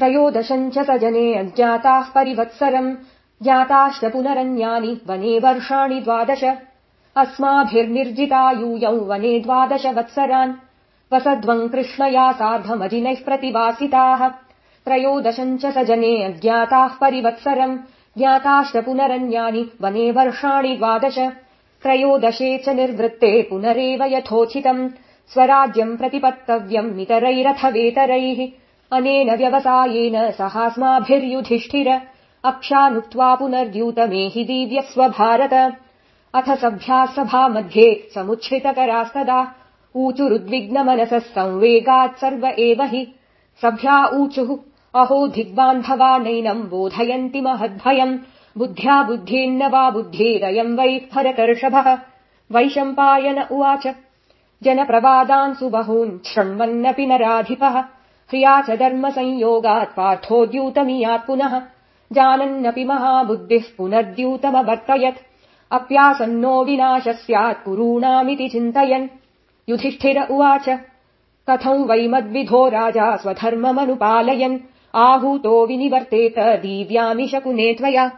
त्रयोदशम् च स जने अज्ञाताः परिवत्सरम् ज्ञाताश्च पुनरन्यानि वने वर्षाणि द्वादश। अस्माभिर्निर्जितायूयौ वने द्वादश वत्सरान्। वसध्वम् कृष्णया सार्धमजिनैः प्रतिवासिताः। त्रयोदशम् च स जने अज्ञाताः परिवत्सरम् ज्ञाताश्च पुनरन्यानि वने वर्षाणि द्वादश। त्रयोदशे च निर्वृत्ते पुनरेव यथोचितम्। स्वराज्यम् प्रतिपत्तव्यम् नितरैरथवेतरैः अनेन व्यवसायेन सहास्माभिर्युधिष्ठिर। अक्षानुक्त्वा पुनर्द्यूतमेहि दीव्यस्व भारत अथ सभ्या सभा मध्ये समुच्छ्रितकरास्तदा ऊचुरुद्विग्नमनसः संवेगात् सर्व एव हि। सभ्या ऊचुः अहो धिग्बान्धवा नैनम् बोधयन्ति महद्भयम्। बुद्ध्या बुद्धिन्न वा बुद्धिरयम् वै भरतर्षभः वैशम्पायन उवाच। जनप्रवादान् सुबहून् शृण्वन्नपि नराधिपः ह्रिया च धर्मसंयोगात् पार्थोद्यूतमियात् पुनः। जानन्नपि महाबुद्धिः पुनर्द्यूतमवर्तयत्। अप्यासन्नो विनाश स्यात् कुरूणामिति चिन्तयन्। युधिष्ठिर उवाच कथं वै मद्विधो राजा स्वधर्ममनुपालयन्? आहूतो विनिवर्तेत दीव्यामि शकुने त्वया